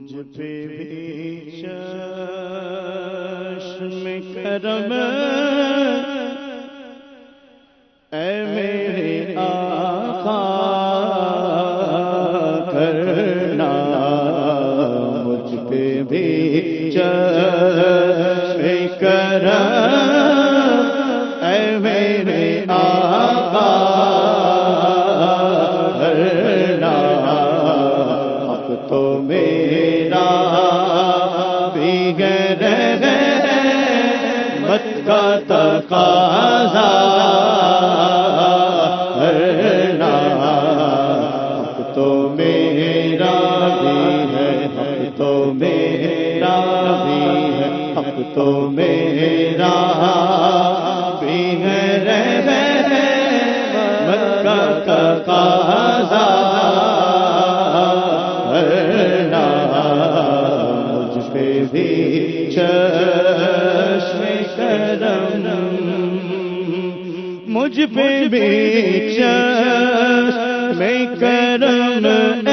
مجھ پہ بھی چشم کرم تو میرا بھی ہے مت کا تقاضا کرنا مجھ پہ بھی چشم مجھ پہ بھی چشم کرم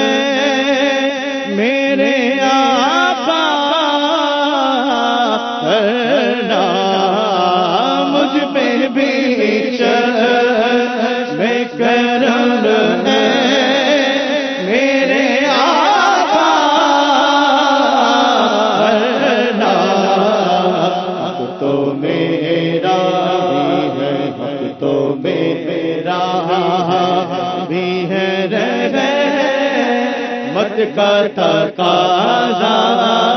کا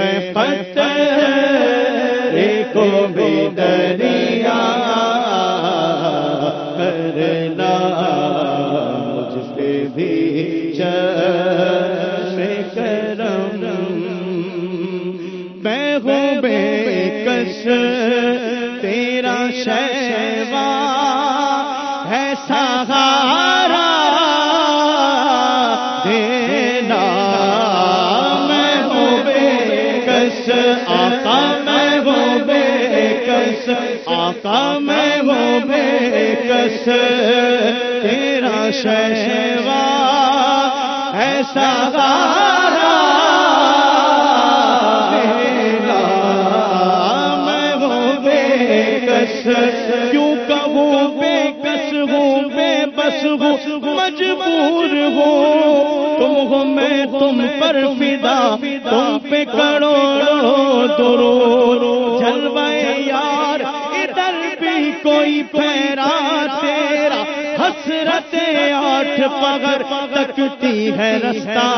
میں پتہ کو بھی دریا آقا میں بے کش تیرا شیوا ہے سہارا دینا میں ہوں بے کش کیوں کہوں بے کش ہوں بے بس ہوں مجبور ہوں تم ہو، میں تم پر فدا، تم پہ کروڑو درو کوئی پھیرا تیرا حسرت آٹھ پگر تکتی ہے رستہ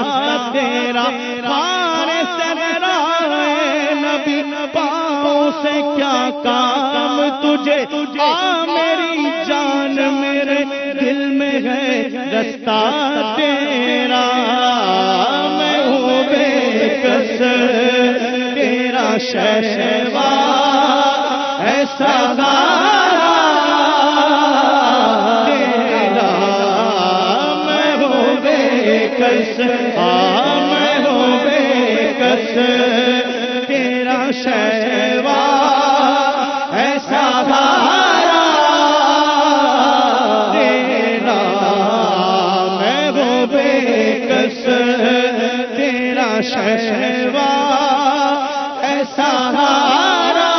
تیرا۔ ہارے سہرا نبی، پاؤں سے کیا کام تجھے؟ آ میری جان میرے دل میں ہے رستہ تیرا۔ میں ہوں بے کس تیرا شیشوا ایسا کس آم کس تیرا شیوا ایسا بھارا تیرا کس تیرا شیوا ایسا بھارا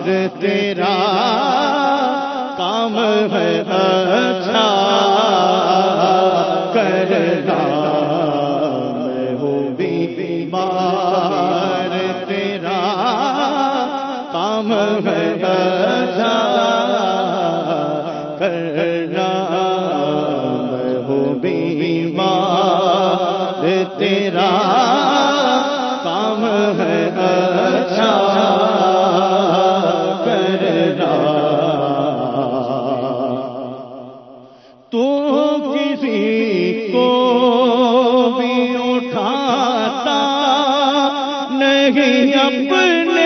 تیرا تیرا ہے اچھا نہیں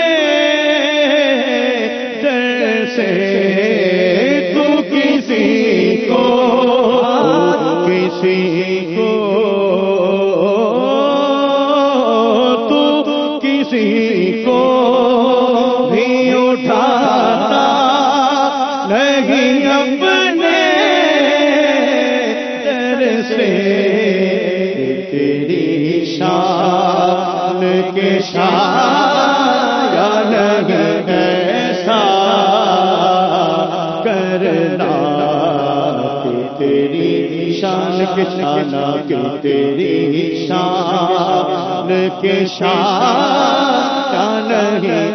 تیری شان کے شان کے تیری شان کے شان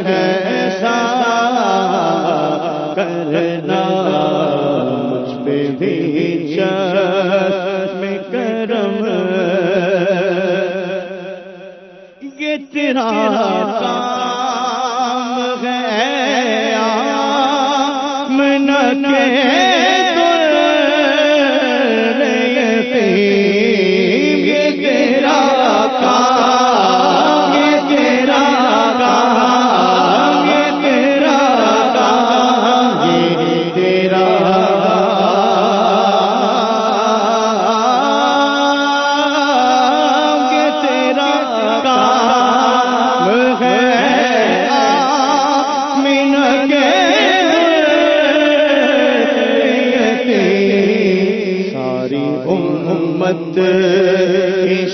ایسا کرنا؟ مجھ پہ بھی چشم کرم۔ یہ تیرا کام ہے۔ من کے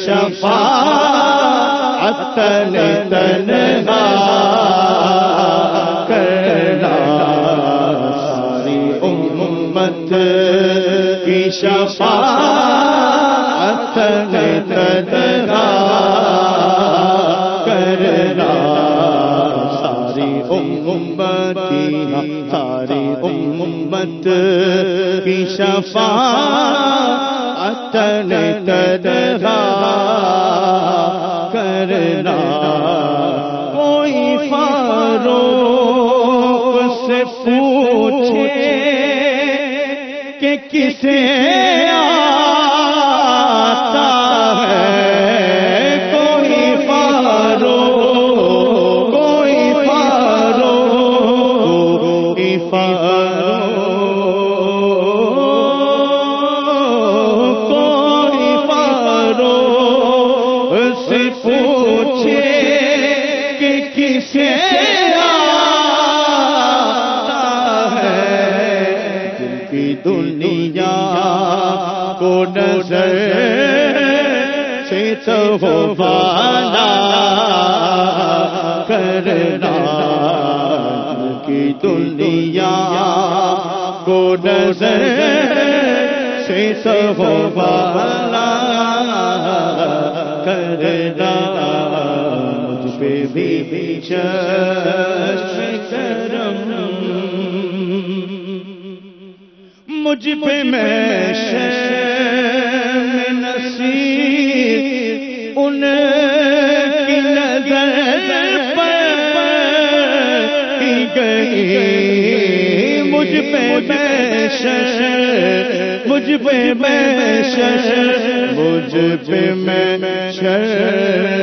شفا تن تنہا کرنا ساری امت کی شفا تن تنہا کرنا ساری امت کی ساری امت کی شفا تن تنہا کرنا کوئی فارو سے پوچھے کہ کسے پوچھے کہ کسے ہے؟ دل کی دنیا کو نظر سے تو ہو والا کرنا۔ دل کی دنیا کو نظر سے تو ہو والا کرنا۔ چشم کرم مجھ پہ میں نصیب ان کی نظر پر گئی۔ مجھ پہ میں شرم مجھ پہ میں شرم مجھ پہ میں شرم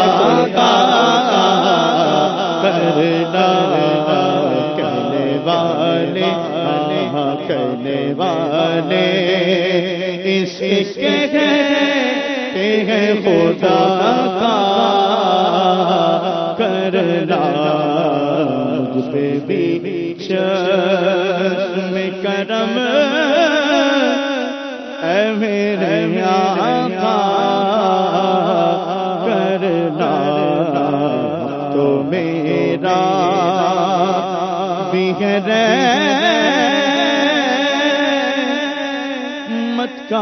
والے اس کے ہیں خدا کا کرنا پہ بھی شرم کرم۔ اے میرے آقا کرنا تو میرا بہر مت کا